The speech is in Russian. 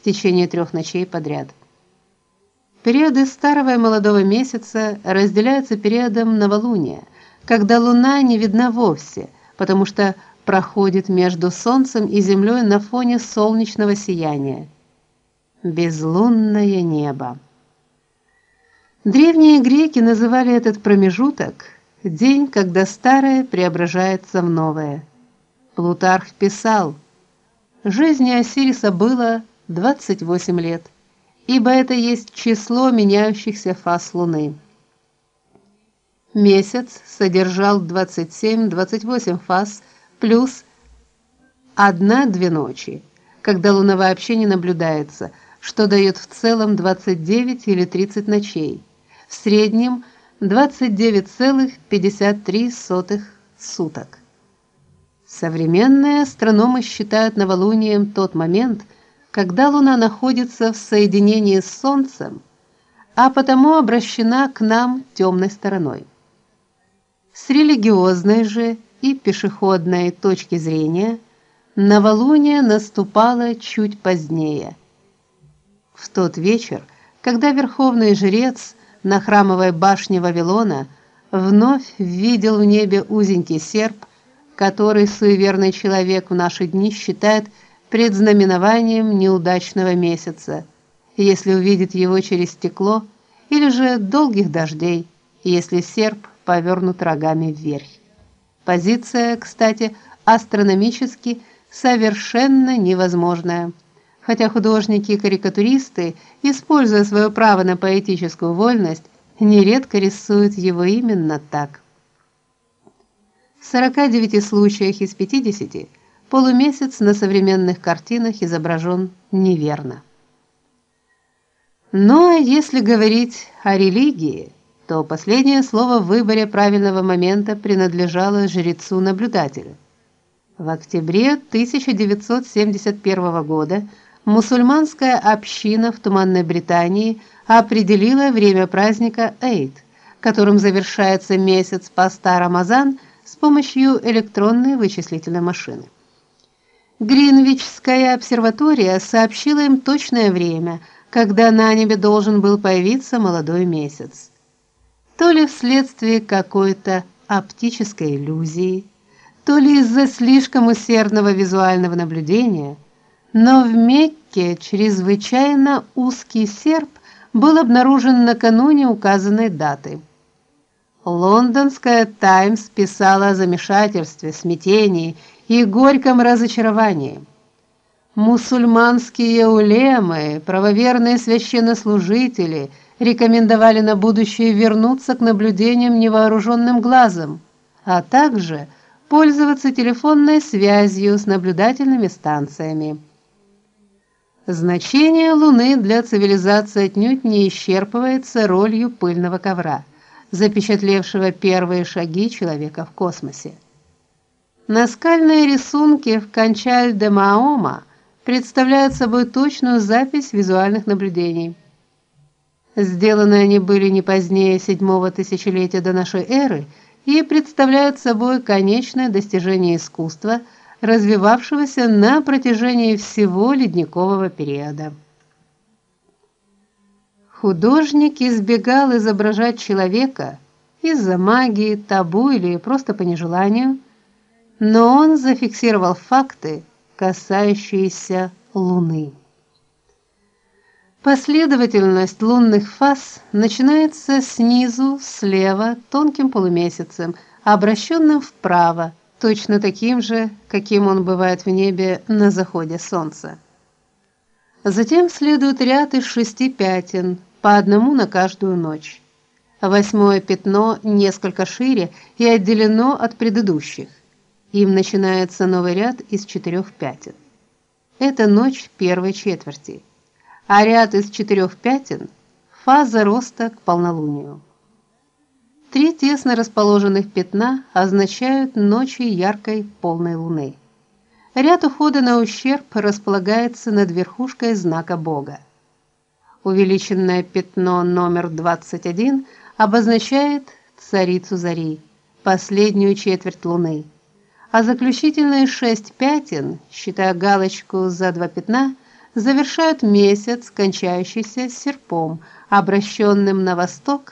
в течение трех ночей подряд. Периоды старого и молодого месяца разделяются периодом новолуния, когда луна не видна вовсе, потому что проходит между солнцем и землей на фоне солнечного сияния. Безлунное небо. Древние греки называли этот промежуток день, когда старое преображается в новое. Плутарх писал: Жизни Осириса было 28 лет ибо это есть число меняющихся фаз Луны. Месяц содержал 27-28 фаз плюс одна-две ночи, когда Луна вообще не наблюдается, что дает в целом 29 или 30 ночей. В среднем 29,53 суток. Современные астрономы считают новолунием тот момент, когда Луна находится в соединении с Солнцем, а потому обращена к нам темной стороной. С религиозной же и пешеходной точки зрения новолуние наступало чуть позднее. В тот вечер, когда верховный жрец на храмовой башне Вавилона вновь видел в небе узенький серп, который суеверный человек в наши дни считает предзнаменованием неудачного месяца, если увидит его через стекло, или же долгих дождей, если серп повернут рогами вверх. Позиция, кстати, астрономически совершенно невозможная. Хотя художники и карикатуристы, используя свое право на поэтическую вольность, нередко рисуют его именно так. В 49 случаях из 50 полумесяц на современных картинах изображен неверно. Но если говорить о религии, то последнее слово в выборе правильного момента принадлежало жрецу-наблюдателю. В октябре 1971 года мусульманская община в Туманной Британии определила время праздника Эйд, которым завершается месяц поста Рамазан с помощью электронной вычислительной машины. Гринвичская обсерватория сообщила им точное время, когда на небе должен был появиться молодой месяц. То ли вследствие какой-то оптической иллюзии, то ли из-за слишком усердного визуального наблюдения, но в Мекке чрезвычайно узкий серп был обнаружен накануне указанной даты. Лондонская Таймс писала о замешательстве, смятении и горьком разочаровании. Мусульманские улемы, правоверные священнослужители рекомендовали на будущее вернуться к наблюдениям невооруженным глазом, а также пользоваться телефонной связью с наблюдательными станциями. Значение Луны для цивилизации отнюдь не исчерпывается ролью пыльного ковра, запечатлевшего первые шаги человека в космосе. Наскальные рисунки в Канчаль-де-Маома представляют собой точную запись визуальных наблюдений. Сделаны они были не позднее седьмого тысячелетия до нашей эры и представляют собой конечное достижение искусства, развивавшегося на протяжении всего ледникового периода. Художник избегал изображать человека из-за магии, табу или просто по нежеланию – но он зафиксировал факты, касающиеся Луны. Последовательность лунных фаз начинается снизу, слева, тонким полумесяцем, обращенным вправо, точно таким же, каким он бывает в небе на заходе солнца. Затем следует ряд из шести пятен, по одному на каждую ночь. Восьмое пятно несколько шире и отделено от предыдущих. Им начинается новый ряд из четырех пятен. Это ночь первой четверти. А ряд из четырех пятен фаза роста к полнолунию. Три тесно расположенных пятна означают ночи яркой полной луны. Ряд ухода на ущерб располагается над верхушкой знака Бога. Увеличенное пятно номер 21 обозначает царицу зари, последнюю четверть луны а заключительные шесть пятен, считая галочку за два пятна, завершают месяц, кончающийся серпом, обращенным на восток